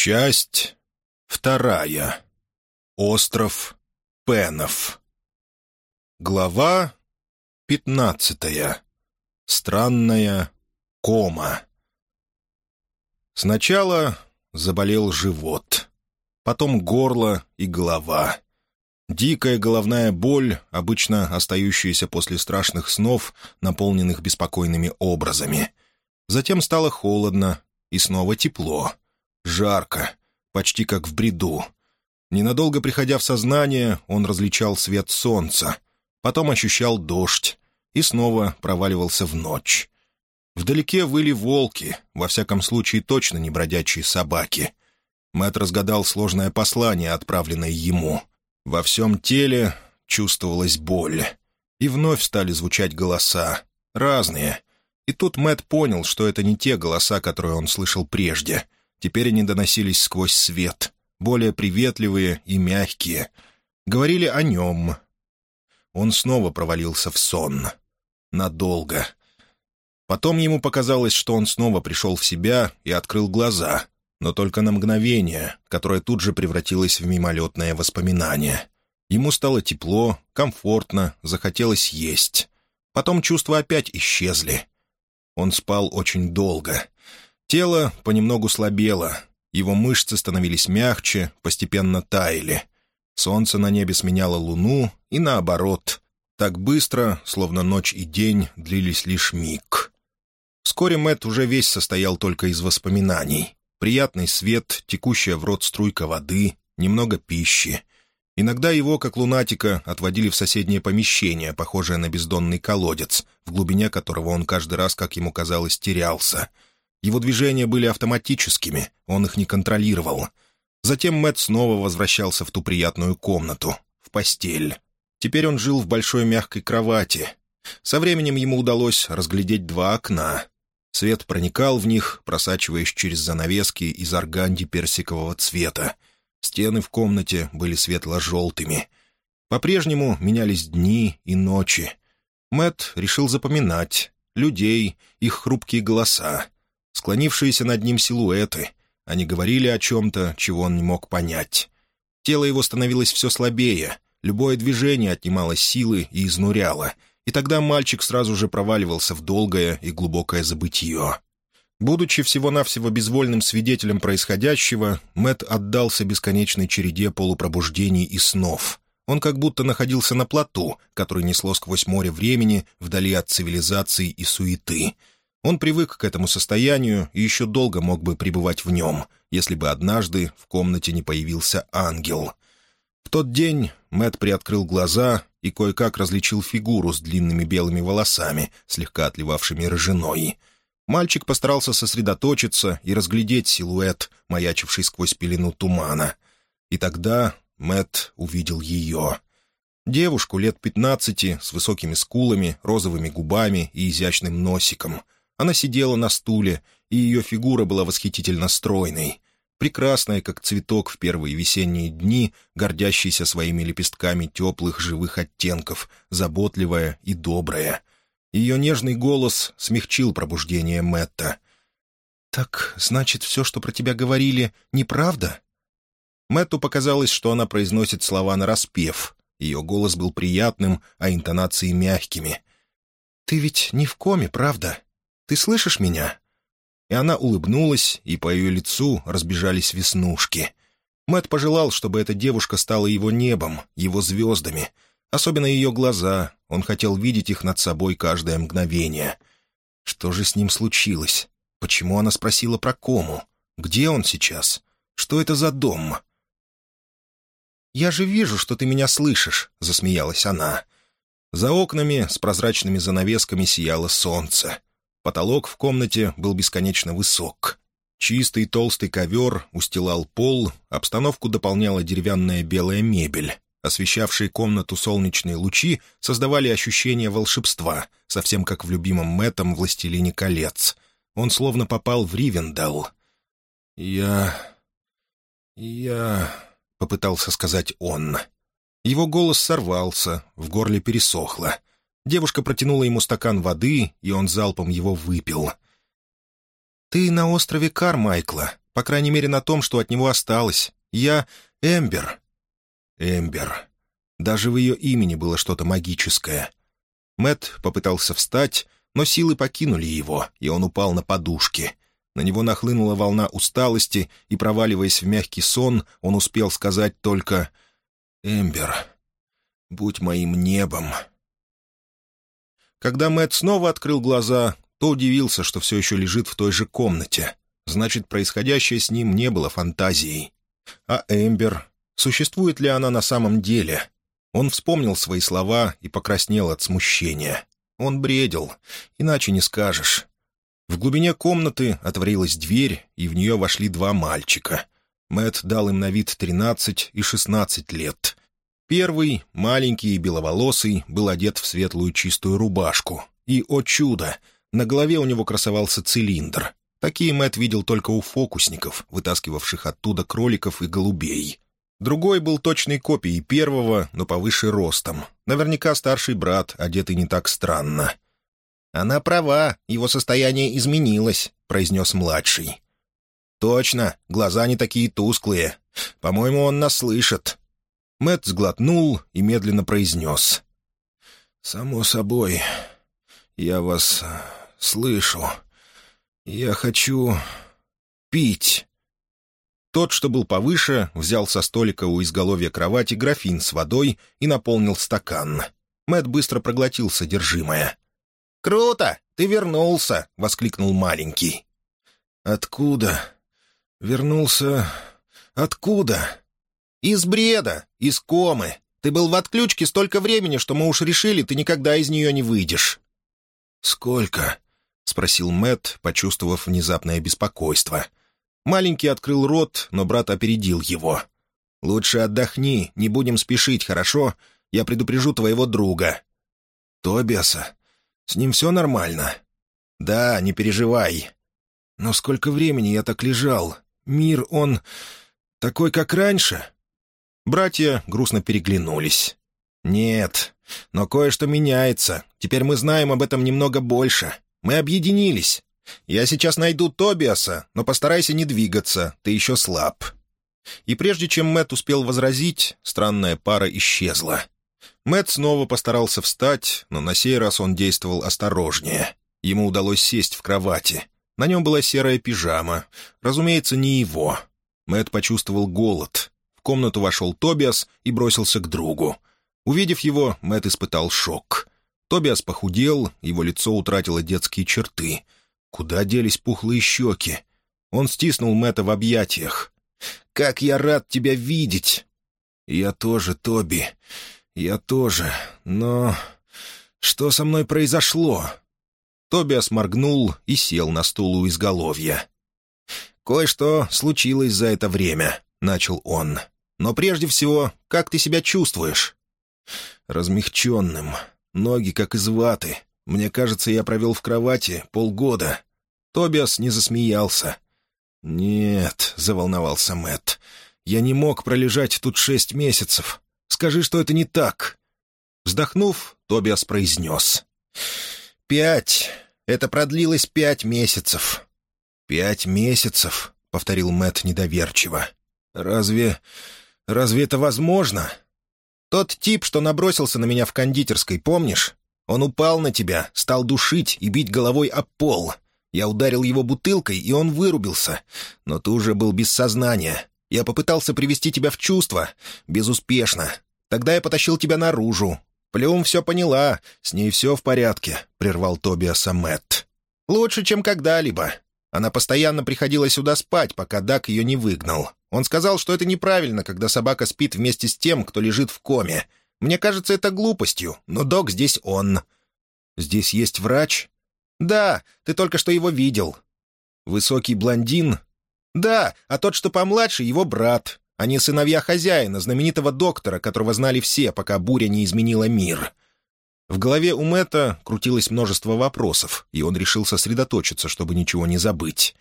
Часть вторая. Остров Пенов. Глава пятнадцатая. Странная кома. Сначала заболел живот, потом горло и голова. Дикая головная боль, обычно остающаяся после страшных снов, наполненных беспокойными образами. Затем стало холодно и снова тепло — Жарко, почти как в бреду. Ненадолго приходя в сознание, он различал свет солнца, потом ощущал дождь и снова проваливался в ночь. Вдалеке выли волки, во всяком случае точно не бродячие собаки. Мэт разгадал сложное послание, отправленное ему. Во всем теле чувствовалась боль. И вновь стали звучать голоса. Разные. И тут Мэт понял, что это не те голоса, которые он слышал прежде — Теперь они доносились сквозь свет, более приветливые и мягкие. Говорили о нем. Он снова провалился в сон. Надолго. Потом ему показалось, что он снова пришел в себя и открыл глаза, но только на мгновение, которое тут же превратилось в мимолетное воспоминание. Ему стало тепло, комфортно, захотелось есть. Потом чувства опять исчезли. Он спал очень долго — Тело понемногу слабело, его мышцы становились мягче, постепенно таяли. Солнце на небе сменяло луну, и наоборот, так быстро, словно ночь и день длились лишь миг. Вскоре Мэт уже весь состоял только из воспоминаний. Приятный свет, текущая в рот струйка воды, немного пищи. Иногда его, как лунатика, отводили в соседнее помещение, похожее на бездонный колодец, в глубине которого он каждый раз, как ему казалось, терялся — его движения были автоматическими, он их не контролировал. Затем Мэтт снова возвращался в ту приятную комнату, в постель. Теперь он жил в большой мягкой кровати. Со временем ему удалось разглядеть два окна. Свет проникал в них, просачиваясь через занавески из органди персикового цвета. Стены в комнате были светло-желтыми. По-прежнему менялись дни и ночи. Мэт решил запоминать людей, их хрупкие голоса, склонившиеся над ним силуэты. Они говорили о чем-то, чего он не мог понять. Тело его становилось все слабее, любое движение отнимало силы и изнуряло, и тогда мальчик сразу же проваливался в долгое и глубокое забытье. Будучи всего-навсего безвольным свидетелем происходящего, Мэт отдался бесконечной череде полупробуждений и снов. Он как будто находился на плоту, который несло сквозь море времени, вдали от цивилизации и суеты — он привык к этому состоянию и еще долго мог бы пребывать в нем, если бы однажды в комнате не появился ангел. В тот день Мэт приоткрыл глаза и кое-как различил фигуру с длинными белыми волосами, слегка отливавшими рыжиной. Мальчик постарался сосредоточиться и разглядеть силуэт, маячивший сквозь пелену тумана. И тогда Мэт увидел ее. Девушку лет пятнадцати, с высокими скулами, розовыми губами и изящным носиком — она сидела на стуле, и ее фигура была восхитительно стройной. Прекрасная, как цветок в первые весенние дни, гордящийся своими лепестками теплых живых оттенков, заботливая и добрая. Ее нежный голос смягчил пробуждение Мэтта. «Так, значит, все, что про тебя говорили, неправда?» Мэтту показалось, что она произносит слова нараспев. Ее голос был приятным, а интонации мягкими. «Ты ведь не в коме, правда?» Ты слышишь меня?» И она улыбнулась, и по ее лицу разбежались веснушки. Мэт пожелал, чтобы эта девушка стала его небом, его звездами. Особенно ее глаза, он хотел видеть их над собой каждое мгновение. Что же с ним случилось? Почему она спросила про кому? Где он сейчас? Что это за дом? «Я же вижу, что ты меня слышишь», — засмеялась она. За окнами с прозрачными занавесками сияло солнце. Потолок в комнате был бесконечно высок. Чистый толстый ковер устилал пол, обстановку дополняла деревянная белая мебель. Освещавшие комнату солнечные лучи создавали ощущение волшебства, совсем как в любимом Мэттом «Властелине колец». Он словно попал в Ривендал. «Я... я...» — попытался сказать он. Его голос сорвался, в горле пересохло. Девушка протянула ему стакан воды, и он залпом его выпил. «Ты на острове Кармайкла. По крайней мере, на том, что от него осталось. Я Эмбер». Эмбер. Даже в ее имени было что-то магическое. Мэт попытался встать, но силы покинули его, и он упал на подушки. На него нахлынула волна усталости, и, проваливаясь в мягкий сон, он успел сказать только «Эмбер, будь моим небом». Когда Мэт снова открыл глаза, то удивился, что все еще лежит в той же комнате. Значит, происходящее с ним не было фантазией. А Эмбер? Существует ли она на самом деле? Он вспомнил свои слова и покраснел от смущения. Он бредил, иначе не скажешь. В глубине комнаты отворилась дверь, и в нее вошли два мальчика. Мэт дал им на вид тринадцать и шестнадцать лет. Первый, маленький и беловолосый, был одет в светлую чистую рубашку. И, о чудо, на голове у него красовался цилиндр. Такие Мэт видел только у фокусников, вытаскивавших оттуда кроликов и голубей. Другой был точной копией первого, но повыше ростом. Наверняка старший брат, одетый не так странно. «Она права, его состояние изменилось», — произнес младший. «Точно, глаза не такие тусклые. По-моему, он нас слышит». Мэт сглотнул и медленно произнес. «Само собой, я вас слышу. Я хочу пить». Тот, что был повыше, взял со столика у изголовья кровати графин с водой и наполнил стакан. Мэт быстро проглотил содержимое. «Круто! Ты вернулся!» — воскликнул маленький. «Откуда? Вернулся... Откуда?» «Из бреда, из комы. Ты был в отключке столько времени, что мы уж решили, ты никогда из нее не выйдешь». «Сколько?» — спросил Мэт, почувствовав внезапное беспокойство. Маленький открыл рот, но брат опередил его. «Лучше отдохни, не будем спешить, хорошо? Я предупрежу твоего друга». «Тобиаса? С ним все нормально?» «Да, не переживай». «Но сколько времени я так лежал? Мир, он такой, как раньше?» Братья грустно переглянулись. «Нет, но кое-что меняется. Теперь мы знаем об этом немного больше. Мы объединились. Я сейчас найду Тобиаса, но постарайся не двигаться, ты еще слаб». И прежде чем Мэт успел возразить, странная пара исчезла. Мэт снова постарался встать, но на сей раз он действовал осторожнее. Ему удалось сесть в кровати. На нем была серая пижама. Разумеется, не его. Мэт почувствовал голод. Комнату вошел Тобиас и бросился к другу. Увидев его, Мэт испытал шок. Тобиас похудел, его лицо утратило детские черты. Куда делись пухлые щеки? Он стиснул Мэта в объятиях. «Как я рад тебя видеть!» «Я тоже, Тоби. Я тоже. Но что со мной произошло?» Тобиас моргнул и сел на стул у изголовья. «Кое-что случилось за это время», — начал он. «Но прежде всего, как ты себя чувствуешь?» «Размягченным. Ноги как из ваты. Мне кажется, я провел в кровати полгода». Тобиас не засмеялся. «Нет», — заволновался Мэт, — «я не мог пролежать тут шесть месяцев. Скажи, что это не так». Вздохнув, Тобиас произнес. «Пять. Это продлилось пять месяцев». «Пять месяцев», — повторил Мэт недоверчиво. «Разве... разве это возможно?» «Тот тип, что набросился на меня в кондитерской, помнишь? Он упал на тебя, стал душить и бить головой об пол. Я ударил его бутылкой, и он вырубился. Но ты уже был без сознания. Я попытался привести тебя в чувство. Безуспешно. Тогда я потащил тебя наружу. Плюм все поняла. С ней все в порядке», — прервал Тобиаса Мэтт. «Лучше, чем когда-либо. Она постоянно приходила сюда спать, пока Дак ее не выгнал. Он сказал, что это неправильно, когда собака спит вместе с тем, кто лежит в коме. Мне кажется, это глупостью, но док здесь он». «Здесь есть врач?» «Да, ты только что его видел». «Высокий блондин?» «Да, а тот, что помладше, его брат. Они сыновья хозяина, знаменитого доктора, которого знали все, пока буря не изменила мир». В голове у Мэтта крутилось множество вопросов, и он решил сосредоточиться, чтобы ничего не забыть.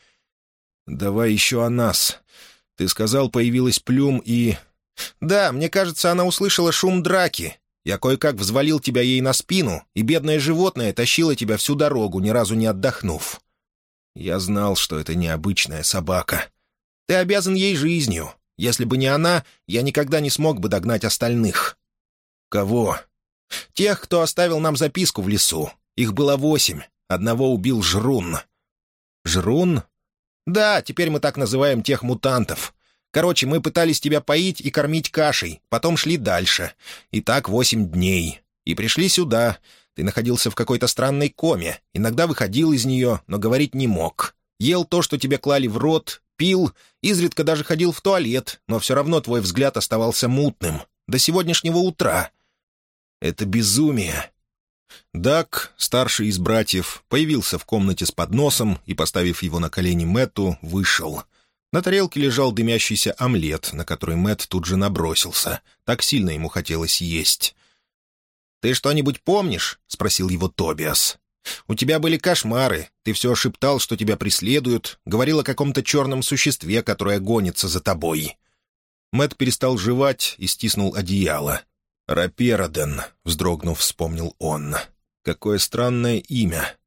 «Давай еще о нас. Ты сказал, появилась Плюм и...» «Да, мне кажется, она услышала шум драки. Я кое-как взвалил тебя ей на спину, и бедное животное тащило тебя всю дорогу, ни разу не отдохнув. Я знал, что это необычная собака. Ты обязан ей жизнью. Если бы не она, я никогда не смог бы догнать остальных». «Кого?» «Тех, кто оставил нам записку в лесу. Их было восемь. Одного убил Жрун». «Жрун?» «Да, теперь мы так называем тех мутантов. Короче, мы пытались тебя поить и кормить кашей, потом шли дальше. И так восемь дней. И пришли сюда. Ты находился в какой-то странной коме, иногда выходил из нее, но говорить не мог. Ел то, что тебе клали в рот, пил, изредка даже ходил в туалет, но все равно твой взгляд оставался мутным. До сегодняшнего утра. Это безумие. Дак, старший из братьев, появился в комнате с подносом и, поставив его на колени Мэтту, вышел. На тарелке лежал дымящийся омлет, на который Мэтт тут же набросился. Так сильно ему хотелось есть. «Ты что-нибудь помнишь?» — спросил его Тобиас. «У тебя были кошмары. Ты все шептал, что тебя преследуют, говорил о каком-то черном существе, которое гонится за тобой». Мэт перестал жевать и стиснул одеяло. «Рапероден», — вздрогнув, вспомнил он. «Какое странное имя!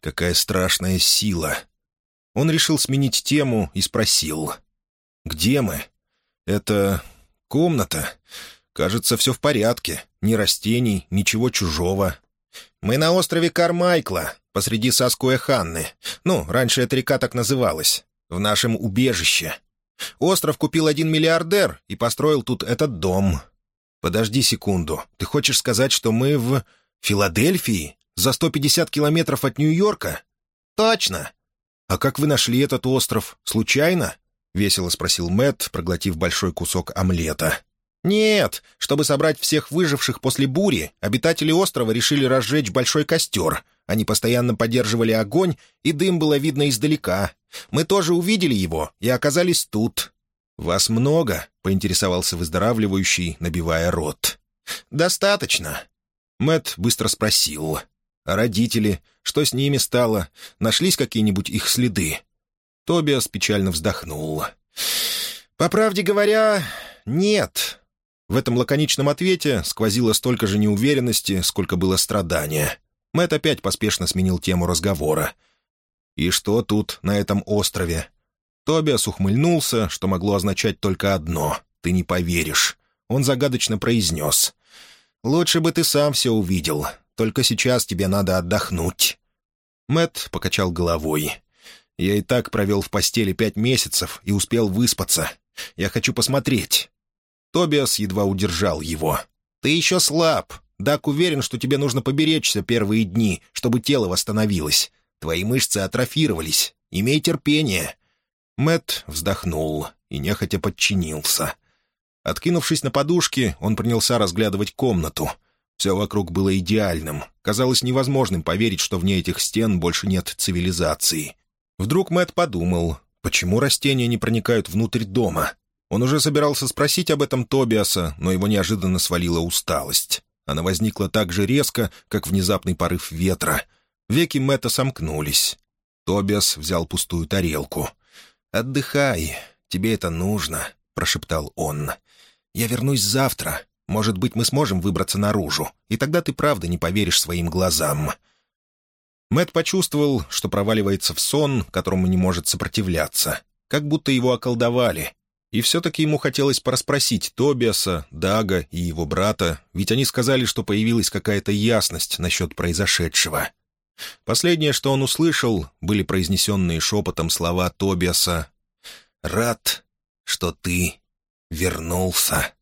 Какая страшная сила!» Он решил сменить тему и спросил. «Где мы?» «Это комната. Кажется, все в порядке. Ни растений, ничего чужого. Мы на острове Кармайкла, посреди Саскуя Ханны. Ну, раньше эта река так называлась. В нашем убежище. Остров купил один миллиардер и построил тут этот дом. Подожди секунду. Ты хочешь сказать, что мы в... Филадельфии? За 150 километров от Нью-Йорка? Точно. А как вы нашли этот остров? Случайно? — весело спросил Мэтт, проглотив большой кусок омлета. «Нет, чтобы собрать всех выживших после бури, обитатели острова решили разжечь большой костер. Они постоянно поддерживали огонь, и дым было видно издалека. Мы тоже увидели его и оказались тут». «Вас много?» — поинтересовался выздоравливающий, набивая рот. «Достаточно». Мэт быстро спросил. «А родители? Что с ними стало? Нашлись какие-нибудь их следы?» Тобиас печально вздохнул. «По правде говоря, нет. В этом лаконичном ответе сквозило столько же неуверенности, сколько было страдания. Мэтт опять поспешно сменил тему разговора. «И что тут, на этом острове?» Тобиас ухмыльнулся, что могло означать только одно — «ты не поверишь». Он загадочно произнес. «Лучше бы ты сам все увидел. Только сейчас тебе надо отдохнуть». Мэт покачал головой. «Я и так провел в постели пять месяцев и успел выспаться. Я хочу посмотреть. Тобиас едва удержал его. «Ты еще слаб. Дак уверен, что тебе нужно поберечься первые дни, чтобы тело восстановилось. Твои мышцы атрофировались. Имей терпение». Мэт вздохнул и нехотя подчинился. Откинувшись на подушки, он принялся разглядывать комнату. Все вокруг было идеальным. Казалось невозможным поверить, что вне этих стен больше нет цивилизации. Вдруг Мэт подумал, почему растения не проникают внутрь дома? Он уже собирался спросить об этом Тобиаса, но его неожиданно свалила усталость. Она возникла так же резко, как внезапный порыв ветра. Веки Мэтта сомкнулись. Тобиас взял пустую тарелку. «Отдыхай, тебе это нужно», — прошептал он. «Я вернусь завтра. Может быть, мы сможем выбраться наружу, и тогда ты правда не поверишь своим глазам». Мэт почувствовал, что проваливается в сон, которому не может сопротивляться. Как будто его околдовали, и все-таки ему хотелось порасспросить Тобиаса, Дага и его брата, ведь они сказали, что появилась какая-то ясность насчет произошедшего. Последнее, что он услышал, были произнесенные шепотом слова Тобиаса «Рад, что ты вернулся».